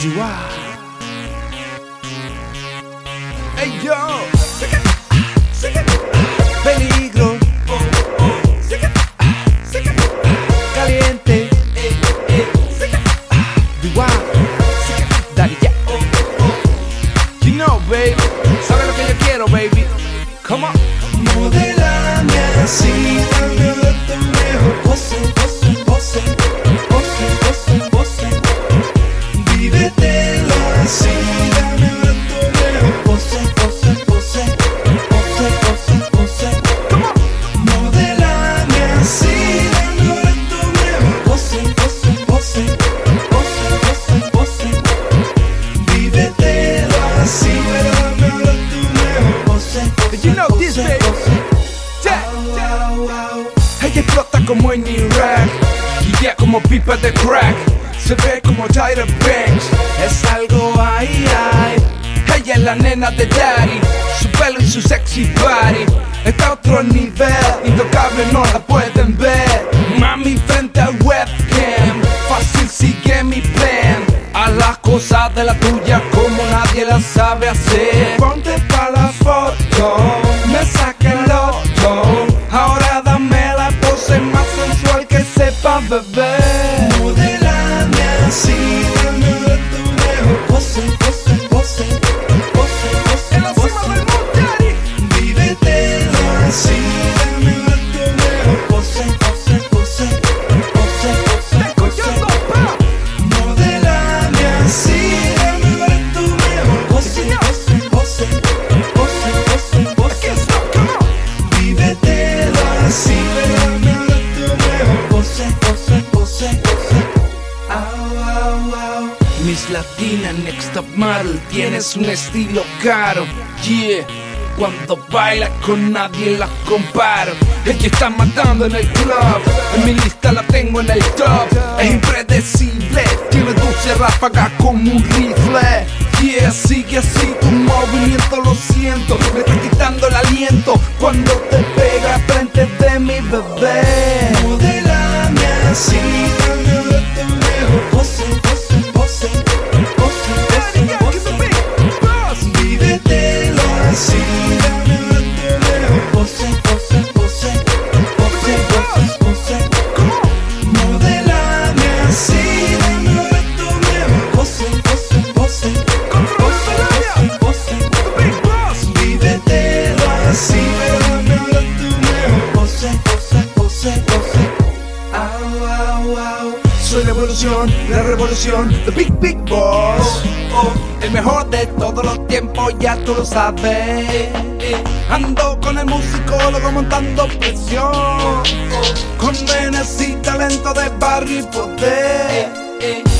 You are. Hey yo. Peligro. Caliente. You are. Daddy, yeah. You know, baby. ¿Sabes lo que yo quiero, baby? Come on. Modelame You know this, baby. Ella explota como en Irak Guía como pipa de crack. Se ve como Tyra Banks. Es algo ay ay Ella es la nena de Daddy. Su pelo y su sexy body. Está a otro nivel. Intocable no la pueden ver. Mami frente al webcam. Fácil sigue mi plan. Haz las cosas de la tuya como nadie las sabe hacer my baby Miss Latina Next Top Model Tienes un estilo caro. Yeah Cuando baila con nadie la comparo. Ella está matando en el club En mi lista la tengo en el top. Es impredecible Tiene dulce ráfaga como un rifle. Yeah, sigue así tu movimiento lo siento. Me está quitando el aliento Cuando te pega frente de mi bebé. Modelame así, Soy la evolución, la revolución, the big big boss. Oh, el mejor de todos los tiempos, ya tú lo sabes. Ando con el musicólogo montando presión. Con venas y talento de barrio y poder.